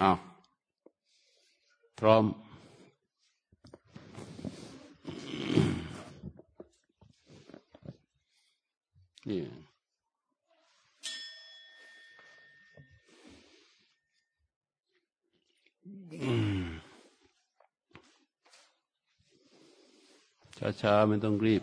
อ้าวพร้อม นี่ช้าๆไม่ต้องรีบ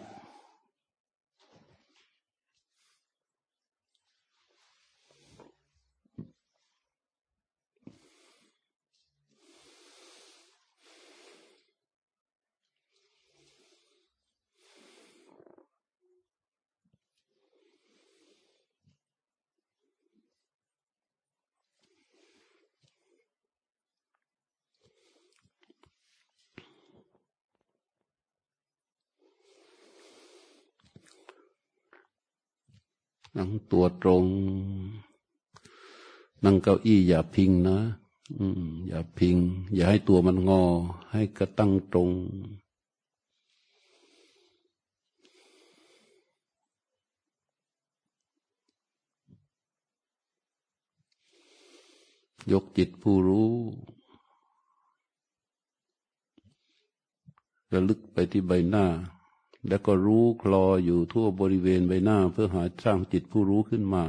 นั่ง ตรง นั่งเก้าอี้อย่าพิงนะอืมอย่าพิง อย่าให้ตัวมันงอ ให้กระตั้งตรงยกจิตผู้รู้ระลึกไปที่ใบหน้า แล้วก็รู้คลออยู่ทั่วบริเวณใบหน้า เพื่อหาสร้างจิตผู้รู้ขึ้นมา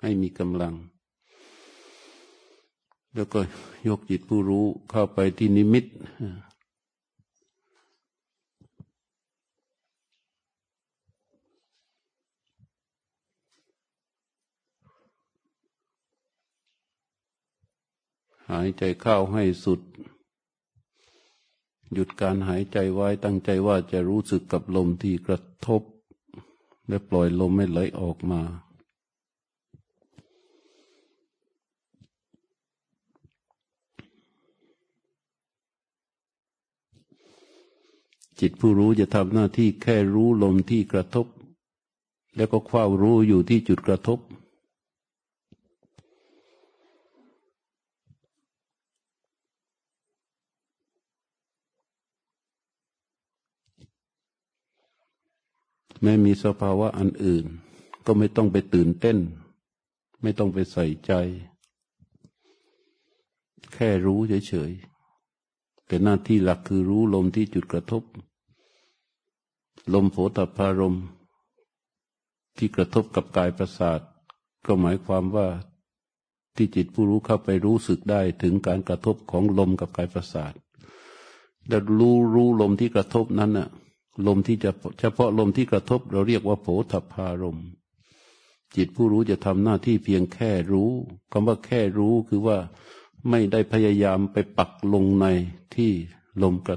ให้มีกำลัง แล้วก็ยกจิตผู้รู้เข้าไปที่นิมิตหายใจเข้าให้สุด หยุดการหายใจไว้ตั้งใจว่าจะรู้สึกกับลมที่กระทบ และปล่อยลมไม่ไหลออกมา จิตผู้รู้จะทำหน้าที่แค่รู้ลมที่กระทบ แล้วก็คว้ารู้อยู่ที่จุดกระทบ แม้มีสภาวะอันอื่น ก็ไม่ต้องไปตื่นเต้น ไม่ต้องไปใส่ใจ แค่รู้เฉยๆแต่หน้าที่หลักคือรู้ลมที่จุดกระทบ ลมโผตพารมที่กระทบกับกายประสาท ก็หมายความว่าที่จิตผู้รู้เข้าไปรู้สึกได้ถึงการกระทบของลมกับกายประสาท แล้วรู้รู้ลมที่กระทบนั้นน่ะ ลมที่จะเฉพาะลมที่กระทบเราเรียกว่าโผฏพารม จิตผู้รู้จะทำหน้าที่เพียงแค่รู้คำว่าแค่รู้คือว่าไม่ได้พยายามไปปักลงในที่ลมกระ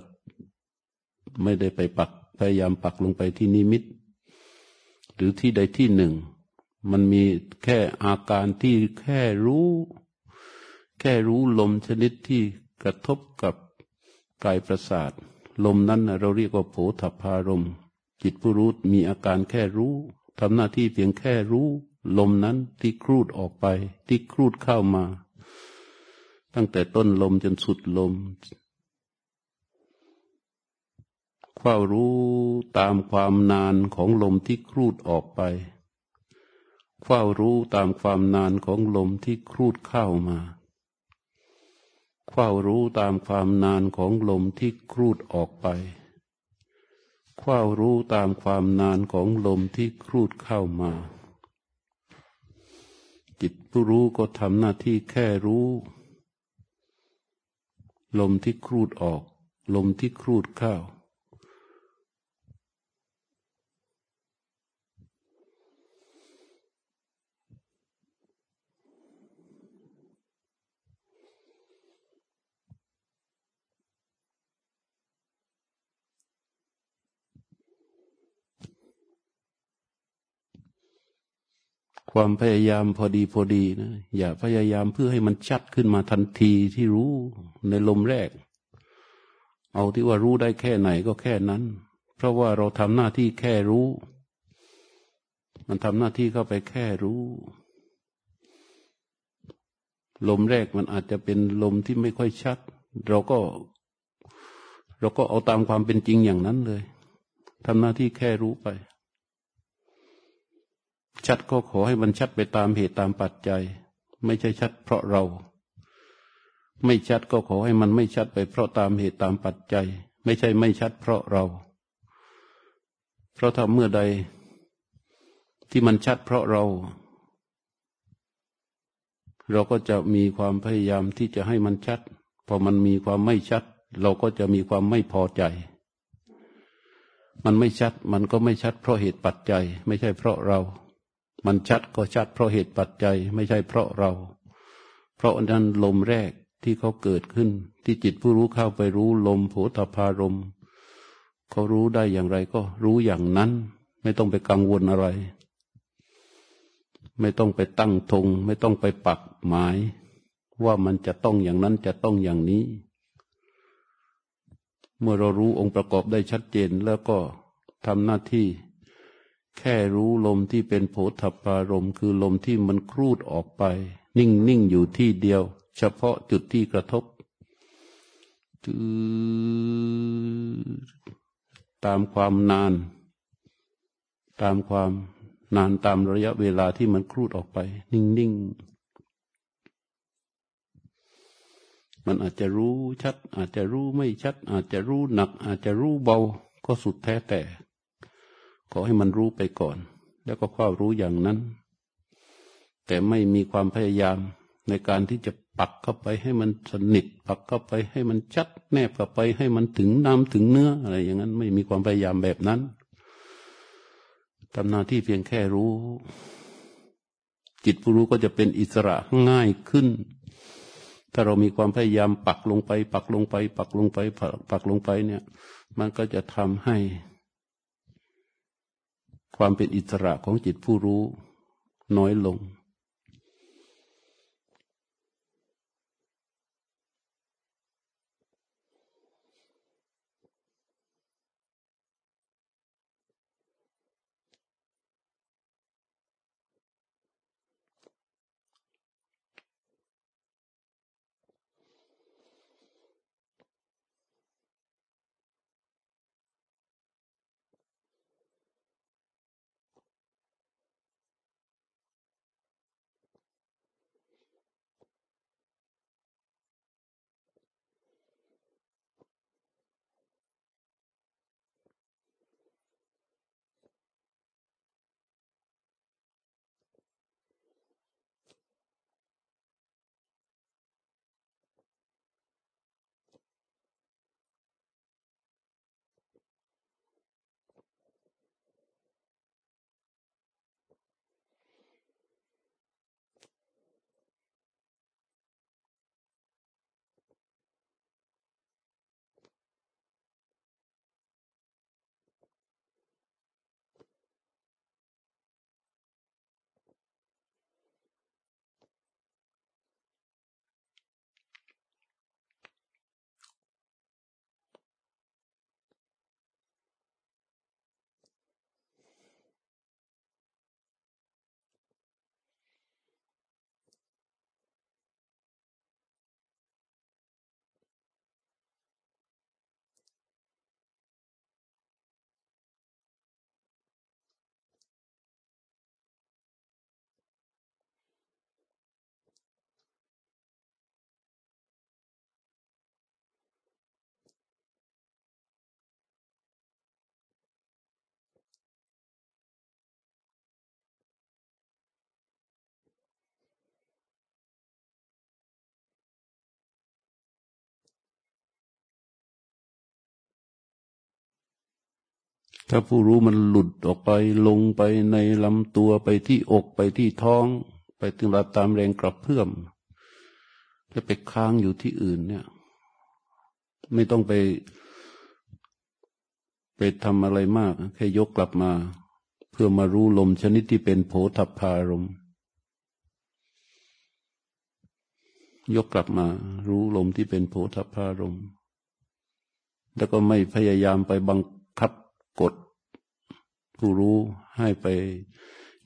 ไม่ได้ไปปักพยายามปักลงไปที่นิมิต หรือที่ใดที่หนึ่ง มันมีแค่อาการที่แค่รู้ แค่รู้ลมชนิดที่กระทบกับกายประสาท ลมนั้นเราเรียกว่าโผฏฐารมจิตผู้รู้มีอาการแค่รู้ทำหน้าที่เพียงแค่รู้ ลมนั้นที่ครูดออกไป ที่ครูดเข้ามา ตั้งแต่ต้นลมจนสุดลมเฝ้ารู้ตามความนานของลมที่ครูดออกไปเฝ้ารู้ตามความนานของลมที่ครูดเข้ามา เฝ้ารู้ตามความนานของลมที่ครูดออกไปเฝ้ารู้ตามความนานของลมที่ครูดเข้ามา จิตผู้รู้ก็ทำหน้าที่แค่รู้ ลมที่ครูดออก ลมที่ครูดเข้า ความพยายามพอดีพอดีนะอย่าพยายามเพื่อให้มันชัดขึ้นมาทันทีที่รู้ในลมแรก เอาที่ว่ารู้ได้แค่ไหนก็แค่นั้น เพราะว่าเราทำหน้าที่แค่รู้ มันทำหน้าที่เข้าไปแค่รู้ ลมแรกมันอาจจะเป็นลมที่ไม่ค่อยชัด เราก็ เราก็เอาตามความเป็นจริงอย่างนั้นเลยทำหน้าที่แค่รู้ไป ชัดก็ขอให้มันชัดไปตามเหตุตามปัจจัย ไม่ใช่ชัดเพราะเรา ไม่ชัดก็ขอให้มันไม่ชัดไปเพราะตามเหตุตามปัจจัย ไม่ใช่ไม่ชัดเพราะเรา เพราะถ้าเมื่อใด ที่มันชัดเพราะเรา เราก็จะมีความพยายามที่จะให้มันชัด พอมันมีความไม่ชัด เราก็จะมีความไม่พอใจมันไม่ชัด มันก็ไม่ชัดเพราะเหตุปัจจัย ไม่ใช่เพราะเรา มันชัดก็ชัดเพราะเหตุปัจจัยไม่ใช่เพราะเรา เพราะนั้นลมแรกที่เขาเกิดขึ้น ที่จิตผู้รู้เข้าไปรู้ลมโผฏฐารมเขารู้ได้อย่างไรก็รู้อย่างนั้น ไม่ต้องไปกังวลอะไร ไม่ต้องไปตั้งธงไม่ต้องไปปักหมาย ว่ามันจะต้องอย่างนั้นจะต้องอย่างนี้ เมื่อเรารู้องค์ประกอบได้ชัดเจนแล้วก็ทำหน้าที่ แค่รู้ลมที่เป็นโผฏฐารมคือลมที่มันครูดออกไป นิ่งนิ่งอยู่ที่เดียว เฉพาะจุดที่กระทบตามความนาน ตามความนานตามระยะเวลาที่มันครูดออกไป นิ่งๆมันอาจจะรู้ชัด อาจจะรู้ไม่ชัด อาจจะรู้หนัก อาจจะรู้เบาก็สุดแท้แต่ ขอให้มันรู้ไปก่อน แล้วก็ความรู้อย่างนั้น แต่ไม่มีความพยายามในการที่จะปักเข้าไปให้มันสนิท ปักเข้าไปให้มันชัด แนบเข้าไปให้มันถึงน้ำถึงเนื้อ อะไรอย่างนั้น ไม่มีความพยายามแบบนั้นทำหน้าที่เพียงแค่รู้ จิตผู้รู้ก็จะเป็นอิสระง่ายขึ้น ถ้าเรามีความพยายามปักลงไป ปักลงไป ปักลงไป ปักลงไปเนี่ย มันก็จะทำให้ ความเป็นอิสระของจิตผู้รู้น้อยลง ถ้าผู้รู้มันหลุดออกไปลงไปในลำตัวไปที่อกไปที่ท้อง ไปถึงระตามแรงกระเพื่อมจะไปค้างอยู่ที่อื่นเนี่ย ไม่ต้องไป ไปทำอะไรมาก แค่ยกกลับมา เพื่อมารู้ลมชนิดที่เป็นโผฏฐารมยกกลับมา รู้ลมที่เป็นโผฏฐารมแล้วก็ไม่พยายามไปบัง กดผู้รู้ให้ไป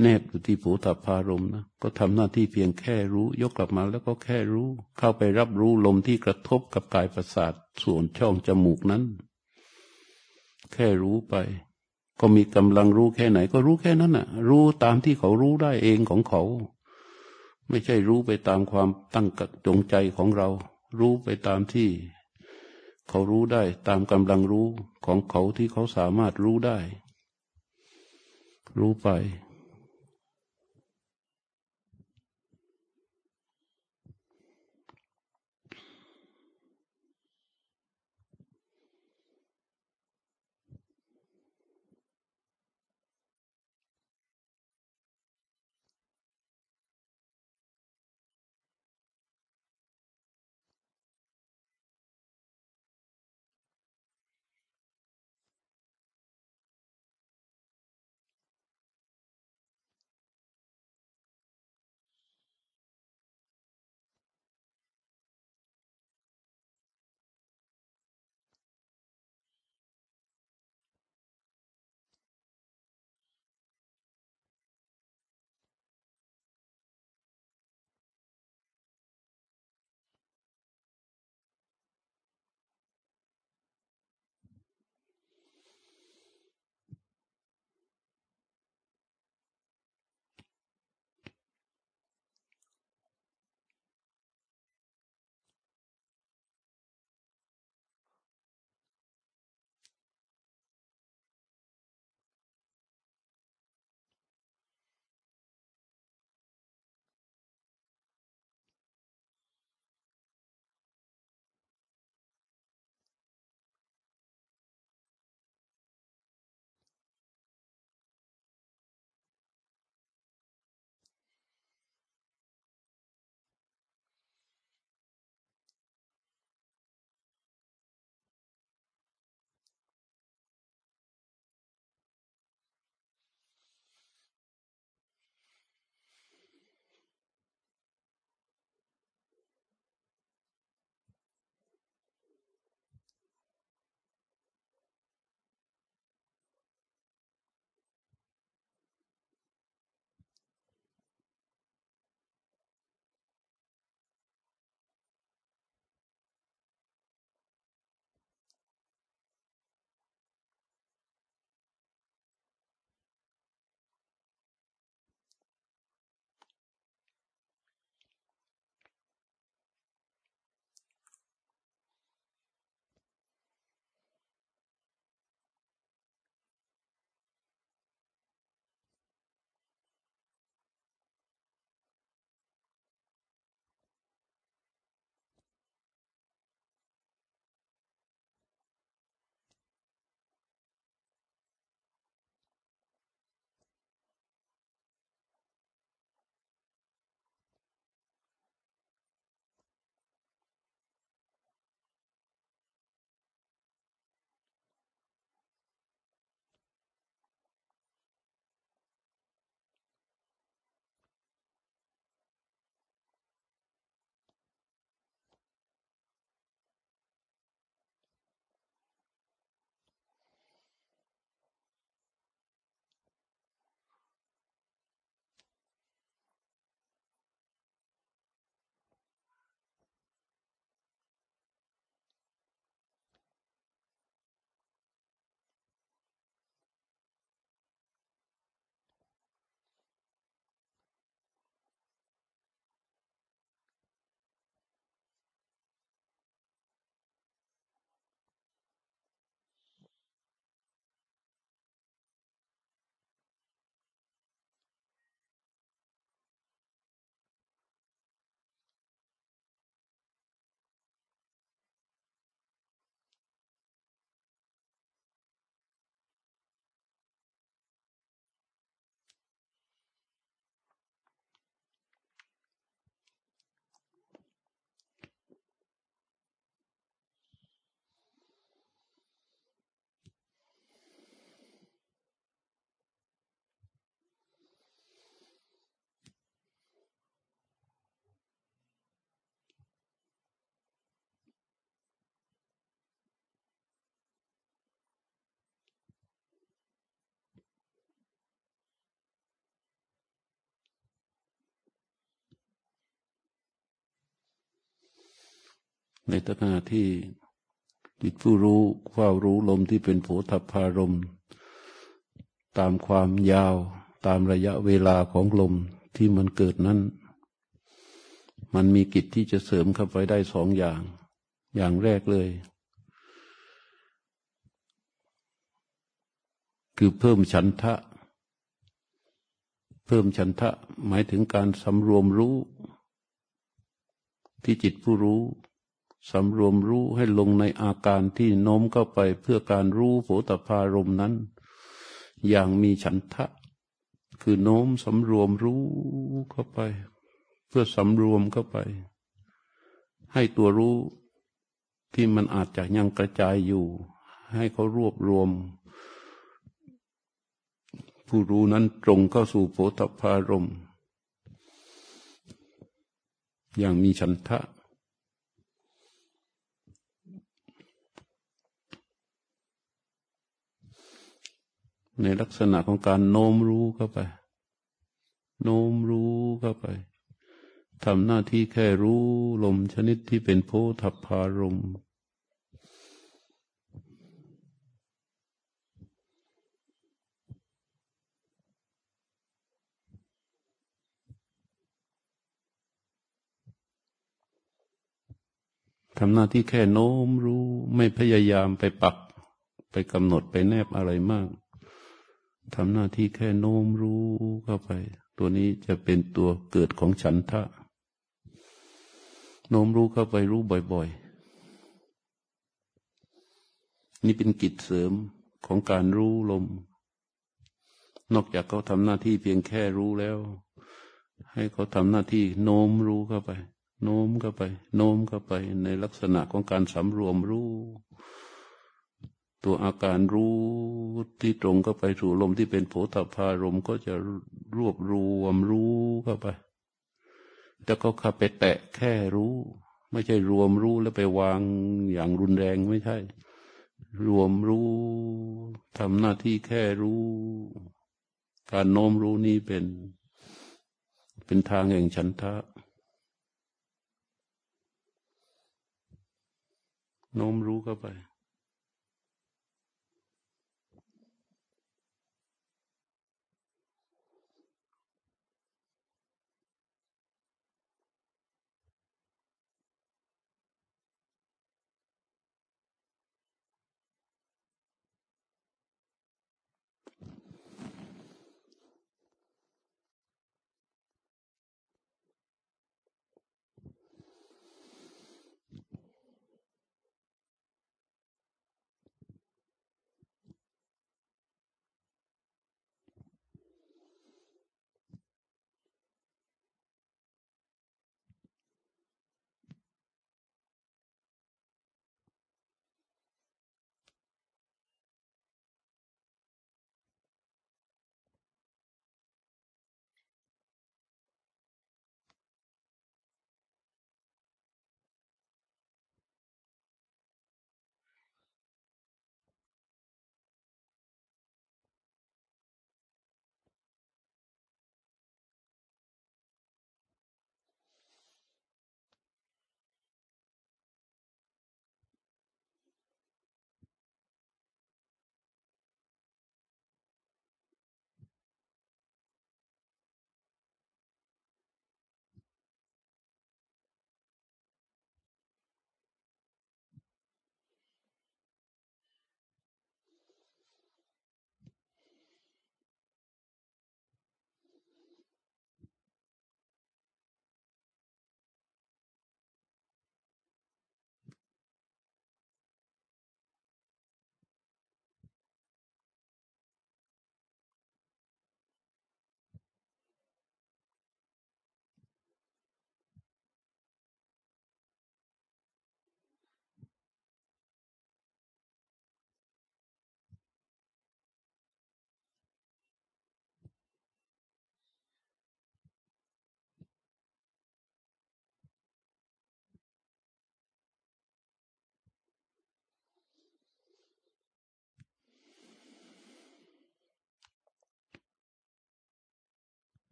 แนบอยู่ที่ผูตับพารมนะก็ทำหน้าที่เพียงแค่รู้ ยกกลับมาแล้วก็แค่รู้ เข้าไปรับรู้ลมที่กระทบกับกายประสาทส่วนช่องจมูกนั้น แค่รู้ไป ก็มีกำลังรู้แค่ไหน ก็รู้แค่นั้นน่ะ รู้ตามที่เขารู้ได้เองของเขา ไม่ใช่รู้ไปตามความตั้งกจงใจของเรา รู้ไปตามที่ เขารู้ได้ตามกำลังรู้ ของเขาที่เขาสามารถรู้ได้ รู้ไป ในตนาที่จิตผู้รู้เฝ้ารู้ลมที่เป็นโผฏฐารมตามความยาวตามระยะเวลาของลมที่มันเกิดนั้น มันมีกิจที่จะเสริมเข้าไปได้สองอย่าง อย่างแรกเลย คือเพิ่มฉันทะ เพิ่มฉันทะหมายถึงการสำรวมรู้ ที่จิตผู้รู้ สำรวมรู้ให้ลงในอาการที่โน้มเข้าไปเพื่อการรู้โผตพารมนั้น อย่างมีฉันทะ คือโน้มสำรวมรู้เข้าไป เพื่อสำรวมเข้าไป ให้ตัวรู้ที่มันอาจจะยังกระจายอยู่ ให้เขารวบรวม ผู้รู้นั้นตรงเข้าสู่โผตพารมอย่างมีฉันทะ ในลักษณะของการโน้มรู้เข้าไป โน้มรู้เข้าไปทำหน้าที่แค่รู้ลมชนิดที่เป็นโพธพารมทำหน้าที่แค่โน้มรู้ไม่พยายามไปปักไปกำหนดไปแนบอะไรมาก ทำหน้าที่แค่โน้มรู้เข้าไป ตัวนี้จะเป็นตัวเกิดของฉันทะ โน้มรู้เข้าไปรู้บ่อยๆ นี่เป็นกิจเสริมของการรู้ลม นอกจากเขาทำหน้าที่เพียงแค่รู้แล้ว ให้เขาทำหน้าที่โน้มรู้เข้าไป โน้มเข้าไป โน้มเข้าไปในลักษณะของการสำรวมรู้ ตัวอาการรู้ที่ตรงเข้าไปสู่ลมที่เป็นโผฏฐารมก็จะรวบรวมรู้เข้าไปแต่ก็ขับไปแตะแค่รู้ ไม่ใช่รวมรู้แล้วไปวางอย่างรุนแรงไม่ใช่ รวมรู้ทำหน้าที่แค่รู้ การโน้มรู้นี้เป็น เป็นทางแห่งฉันทะโน้มรู้เข้าไป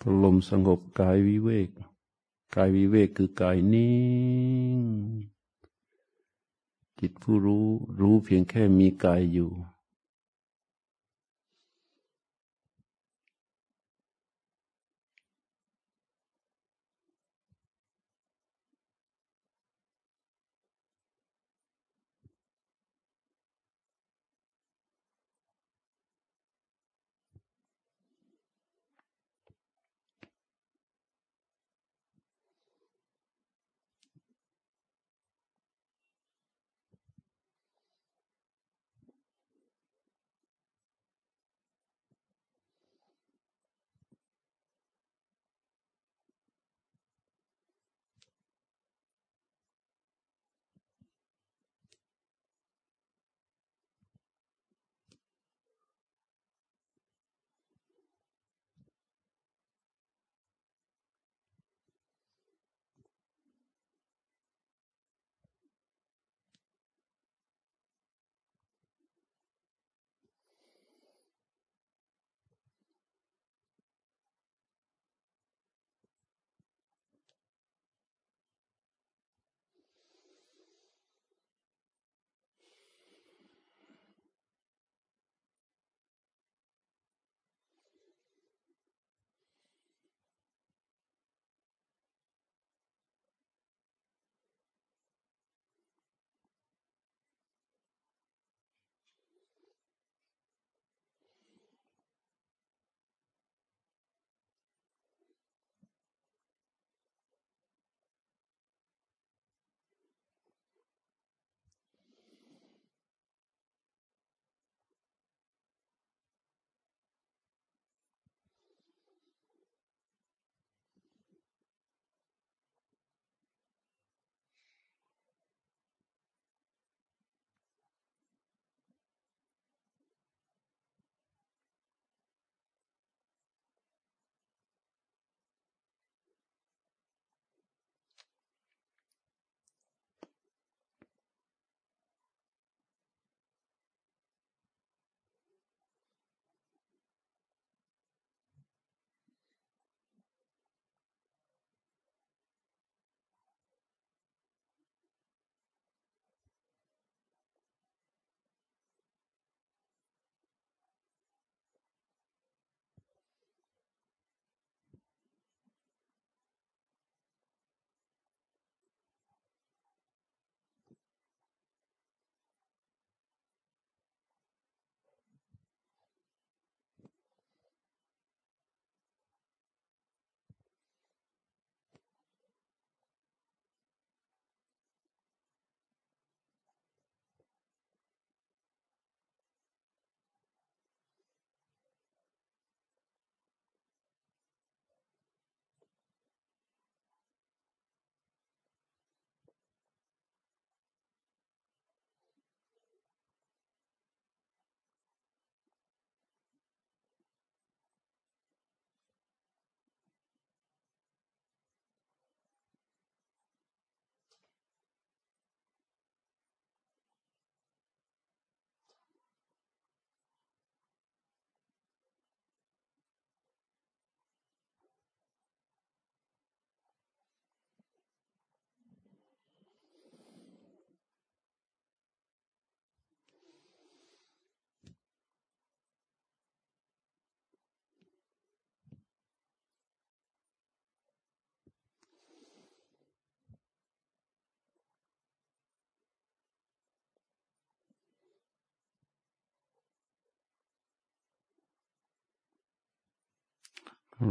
พอลมสงบกายวิเวก กายวิเวกคือกายนิ่ง จิตผู้รู้รู้เพียงแค่มีกายอยู่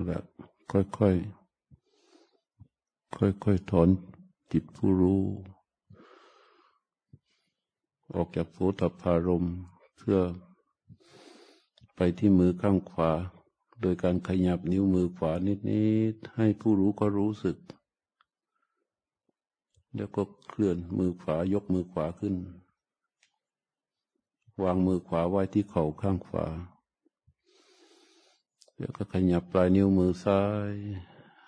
แล้วค่อยๆค่อยถอนจิตผู้รู้ ออกจากโผฏฐารมเพื่อไปที่มือข้างขวา โดยการขยับนิ้วมือขวานิดๆให้ผู้รู้ก็รู้สึก แล้วก็เคลื่อนมือขวายกมือขวาขึ้น วางมือขวาไว้ที่เข่าข้างขวา แล้วก็ขยับปลายนิ้วมือซ้าย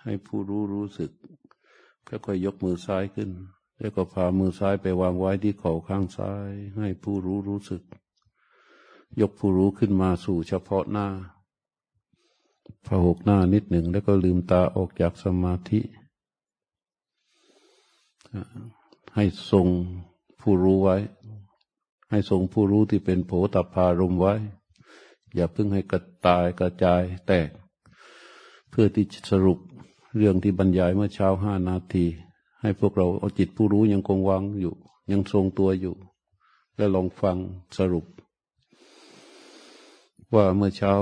ให้ผู้รู้รู้สึกค่อยๆยกมือซ้ายขึ้น แล้วก็พามือซ้ายไปวางไว้ที่เข่าข้างซ้าย ให้ผู้รู้รู้สึก ยกผู้รู้ขึ้นมาสู่เฉพาะหน้าพหกหน้านิดหนึ่งแล้วก็ลืมตาออกจากสมาธิ ให้ทรงผู้รู้ไว้ ให้ทรงผู้รู้ที่เป็นโผตพารมไว้ อย่าเพิ่งให้กระตายกระจายแตก เพื่อที่สรุปเรื่องที่บรรยายเมื่อเช้าห้านาที ให้พวกเราเอาจิตผู้รู้ยังคงวางอยู่ ยังทรงตัวอยู่ แล้วลองฟังสรุป ว่าเมื่อเช้า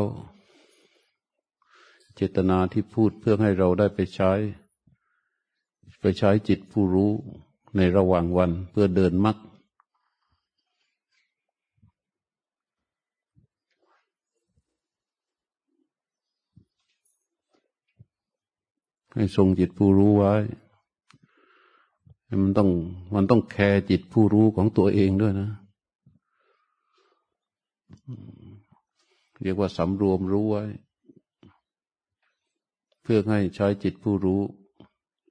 เจตนาที่พูดเพื่อให้เราได้ไปใช้ ไปใช้จิตผู้รู้ในระหว่างวันเพื่อเดินมัก ให้ทรงจิตผู้รู้ไว้ มันต้องมันต้องแคร์จิตผู้รู้ของตัวเองด้วยนะ เรียกว่าสำรวมรู้ไว้ เพื่อให้ใช้จิตผู้รู้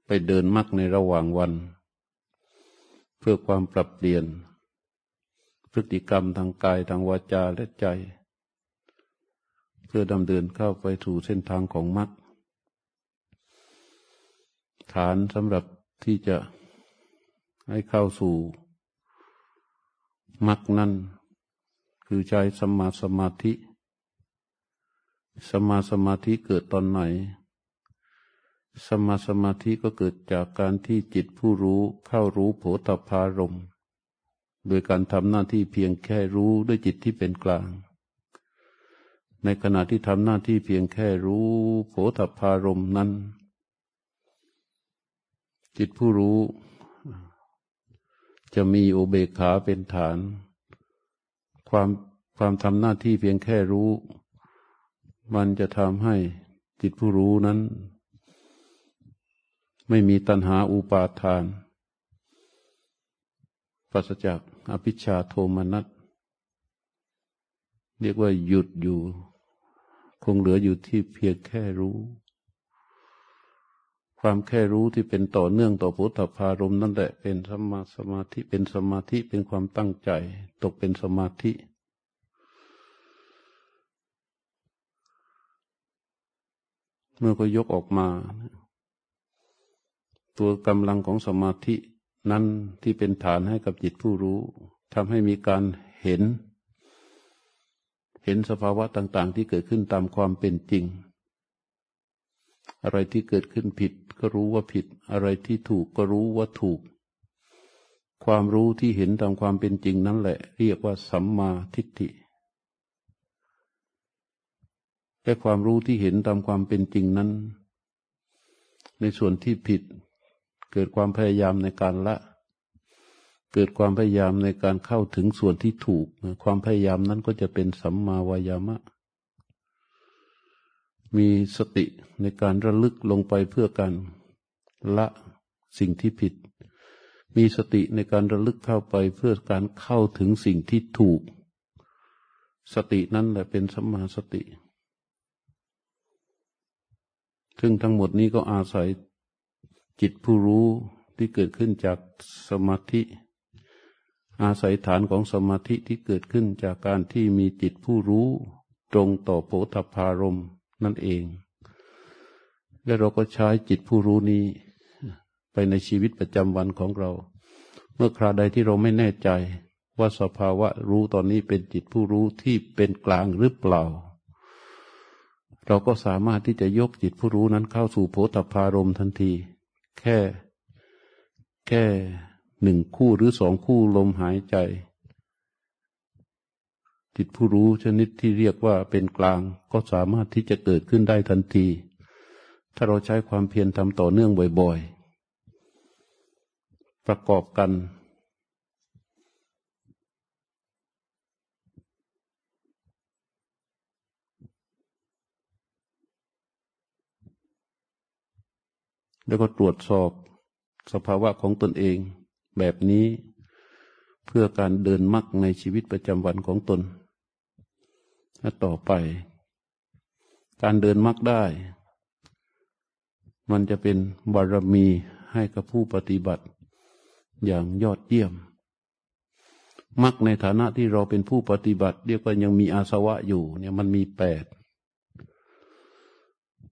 ไปเดินมักในระหว่างวัน เพื่อความปรับเปลี่ยน พฤติกรรมทางกายทางวาจาและใจ เพื่อดำเดินเข้าไปสู่เส้นทางของมัก ฐานสำหรับที่จะให้เข้าสู่มักนั้นคือใจสมาสมาธิ สมาสมาธิเกิดตอนไหน สมาสมาธิก็เกิดจากการที่จิตผู้รู้เข้ารู้โผฏฐารมโดยการทำหน้าที่เพียงแค่รู้ด้วยจิตที่เป็นกลาง ในขณะที่ทำหน้าที่เพียงแค่รู้โผฏฐารมนั้น จิตผู้รู้ จะมีโอเบขาเป็นฐาน ความความทำหน้าที่เพียงแค่รู้ มันจะทำให้จิตผู้รู้นั้น ไม่มีตัณหาอุปาทานปัสจากอภิชาโทมนัสเรียกว่าหยุดอยู่ คงเหลืออยู่ที่เพียงแค่รู้ ความแค่รู้ที่เป็นต่อเนื่องต่อพุทธภารมนั่นแหละเป็นสมาสมาธิเป็นสมาธิเป็นความตั้งใจ ตกเป็นสมาธิ เมื่อก็ยกออกมา ตัวกำลังของสมาธินั้นที่เป็นฐานให้กับจิตผู้รู้ทำให้มีการเห็น เห็นสภาวะต่าง ๆ ที่เกิดขึ้นตามความเป็นจริง อะไรที่เกิดขึ้นผิด ก็รู้ว่าผิด อะไรที่ถูกก็รู้ว่าถูก ความรู้ที่เห็นตามความเป็นจริงนั่นแหละ เรียกว่าสัมมาทิฏฐิแต่ความรู้ที่เห็นตามความเป็นจริงนั้น ในส่วนที่ผิด เกิดความพยายามในการละ เกิดความพยายามในการเข้าถึงส่วนที่ถูก ความพยายามนั้นก็จะเป็นสัมมาวายามะ มีสติในการระลึกลงไปเพื่อการละสิ่งที่ผิด มีสติในการระลึกเข้าไปเพื่อการเข้าถึงสิ่งที่ถูก สตินั้นแหละเป็นสัมมาสติ ซึ่งทั้งหมดนี้ก็อาศัยจิตผู้รู้ที่เกิดขึ้นจากสมาธิ อาศัยฐานของสมาธิที่เกิดขึ้นจากการที่มีจิตผู้รู้ ตรงต่อโพธพารม นั่นเอง และเราก็ใช้จิตผู้รู้นี้ไปในชีวิตประจำวันของเรา เมื่อคราใดที่เราไม่แน่ใจ ว่าสภาวะรู้ตอนนี้เป็นจิตผู้รู้ที่เป็นกลางหรือเปล่า เราก็สามารถที่จะยกจิตผู้รู้นั้นเข้าสู่โพธพารมทันที แค่ แค่หนึ่งคู่หรือสองคู่ลมหายใจ จิตผู้รู้ชนิดที่เรียกว่าเป็นกลางก็สามารถที่จะเกิดขึ้นได้ทันที ถ้าเราใช้ความเพียรทำต่อเนื่องบ่อยๆ ประกอบกัน แล้วก็ตรวจสอบสภาวะของตนเองแบบนี้เพื่อการเดินมักในชีวิตประจำวันของตน และต่อไป การเดินมักได้ มันจะเป็นบารมีให้กับผู้ปฏิบัติอย่างยอดเยี่ยมมักในฐานะที่เราเป็นผู้ปฏิบัติ เรียกว่ายังมีอาสวะอยู่ เนี่ยมันมีแปด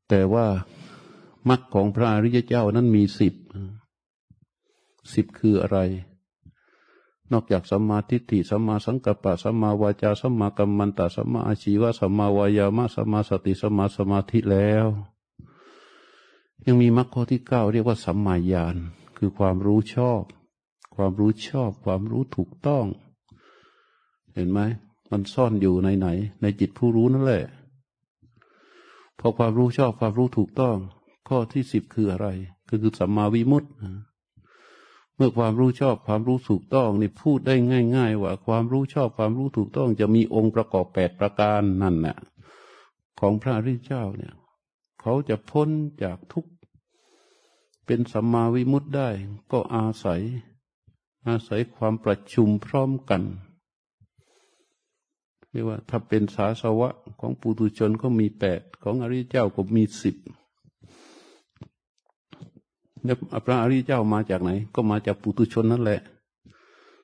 แต่ว่ามรรคของพระอริยเจ้านั้นมีสิบสิบคืออะไร นอกจากสัมมาทิฏฐิสัมมาสังกัปปะสัมมาวาจาสัมมากัมมันตะสัมมาอาชีวะสัมมาวายามะสัมมาสติสัมมาสมาธิแล้ว ยังมีมรรคข้อที่เก้าเรียกว่าสัมมาญาณคือความรู้ชอบ ความรู้ชอบ ความรู้ถูกต้อง เห็นไหมมันซ่อนอยู่ในไหน ในจิตผู้รู้นั่นแหละพอความรู้ชอบความรู้ถูกต้อง ข้อที่สิบคืออะไร ก็คือสัมมาวิมุตติ เมื่อความรู้ชอบความรู้ถูกต้องนี่พูดได้ง่าย ๆ ว่า ความรู้ชอบความรู้ถูกต้อง จะมีองค์ประกอบแปดประการนั่นแหละของพระริเจ้าเนี่ย เขาจะพ้นจากทุกเป็นสัมมาวิมุตติได้ ก็อาศัย อาศัยความประชุมพร้อมกันเรียกว่าถ้าเป็นสาสวะของปุถุชนก็มีแปดของอริยเจ้าก็มีสิบ เนี่ยพระอริยเจ้ามาจากไหน ก็มาจากปุถุชนนั่นแหละ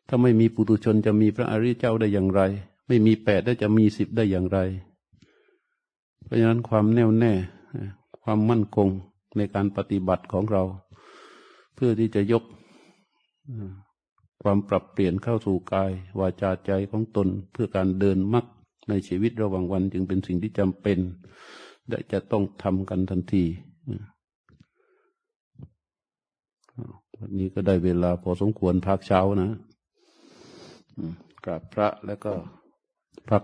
ถ้าไม่มีปุถุชนจะมีพระอริยเจ้าได้อย่างไร ไม่มีแปดได้จะมีสิบได้อย่างไร เพราะฉะนั้นความแน่วแน่ ความมั่นคงในการปฏิบัติของเรา เพื่อที่จะยกความปรับเปลี่ยนเข้าสู่กาย วาจาใจของตนเพื่อการเดินมักในชีวิตระหว่างวันจึงเป็นสิ่งที่จำเป็น และจะต้องทำกันทันที วันนี้ก็ได้เวลาพอสมควรพักเช้านะกราบพระแล้วก็พัก